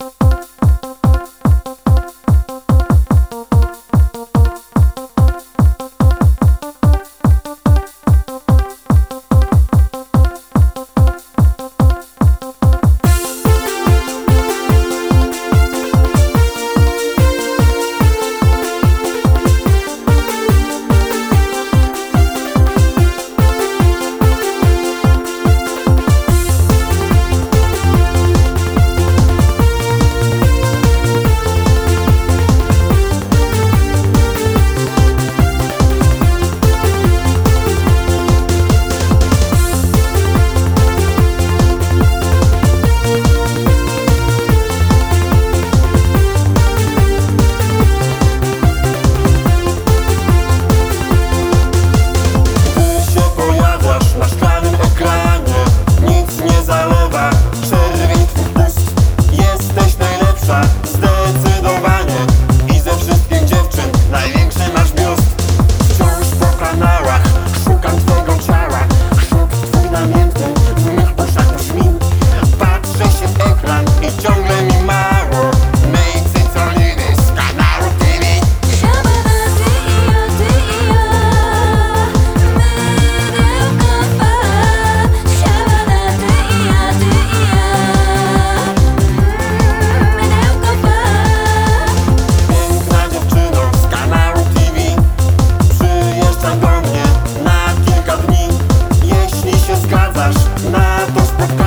Bye. Nada, dos, tres,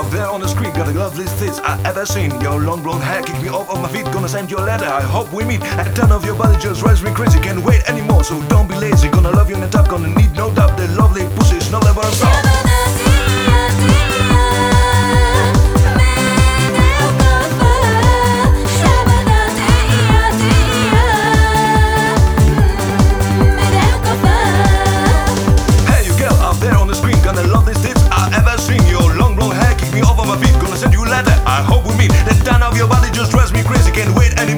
out there on the screen got the loveliest tits I ever seen. Your long blonde hair kicked me off of my feet, gonna send you a letter. I hope we meet. A ton of your body just drives me crazy, can't wait anymore, so don't be lazy. Gonna love you on the top, gonna need fucking with and